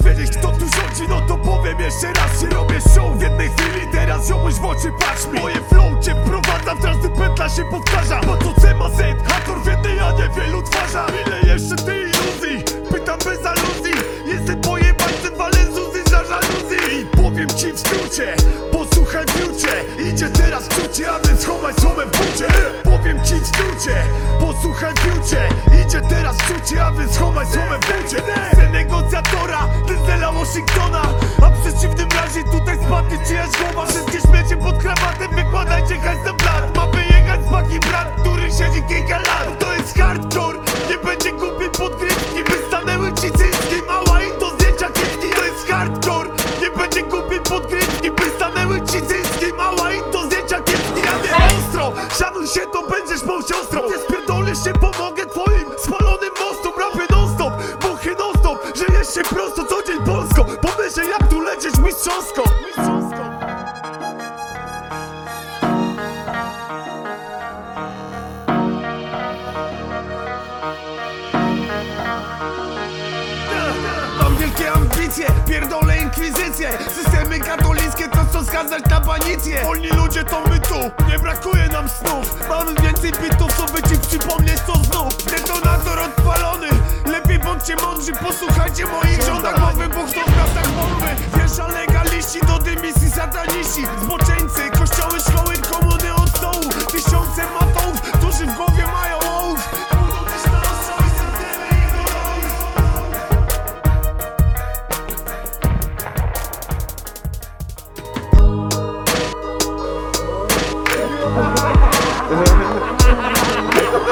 Chcesz wiedzieć kto tu rządzi, no to powiem jeszcze raz Się robię show w jednej chwili, teraz ziomuś w oczy patrz mi. Moje flow cię wprowadza, w każdy pętla się powtarza Po to C ma Z, hator w jednej, a nie wielu twarza Ile jeszcze ty iluzji, pytam bez aluzji Jestem pojebańcem, walę Zuzy za żaluzji. I powiem ci w skrócie, posłuchaj w Idzie teraz w czucie, a więc chowaj słomę w bucie. Powiem ci w skrócie, posłuchaj w Idzie teraz w czucie, a więc chowaj słomę w bucie. Chcę negocjatora, Denzela Washingtona A w przeciwnym razie tutaj spadnie czyjaś głowa. Wszystkie śmiecie pod krawatem, wykładajcie hajs na blat. Ma wyjechać z baki brat, który siedzi kilka lat. To jest hardcore, nie będzie głupiej podgrywki By stanęły ci cycki, mała i do zdjęcia kiepki To jest hardcore, nie będzie głupiej podgrywki By stanęły ci cycki, mała i do zdjęcia kiepki Ja nie ostro, szanuj się to będziesz moją siostrą. Nie spierdolisz się, pomogę twoim mistrzowsko Mistrzowsko Mam wielkie ambicje, pierdolę inkwizycję Systemy katolickie to co skazać na banicję. Wolni ludzie to my tu, nie brakuje nam snów. Mamy więcej bitów, co by ci przypomnieć co znów. Detonator odpalony, lepiej bądźcie mądrzy Posłuchajcie moich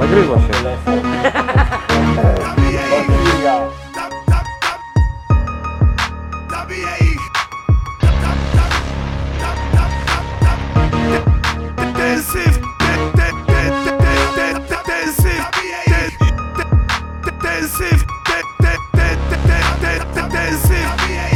Nagrywa się. de, de, de, de, de, de,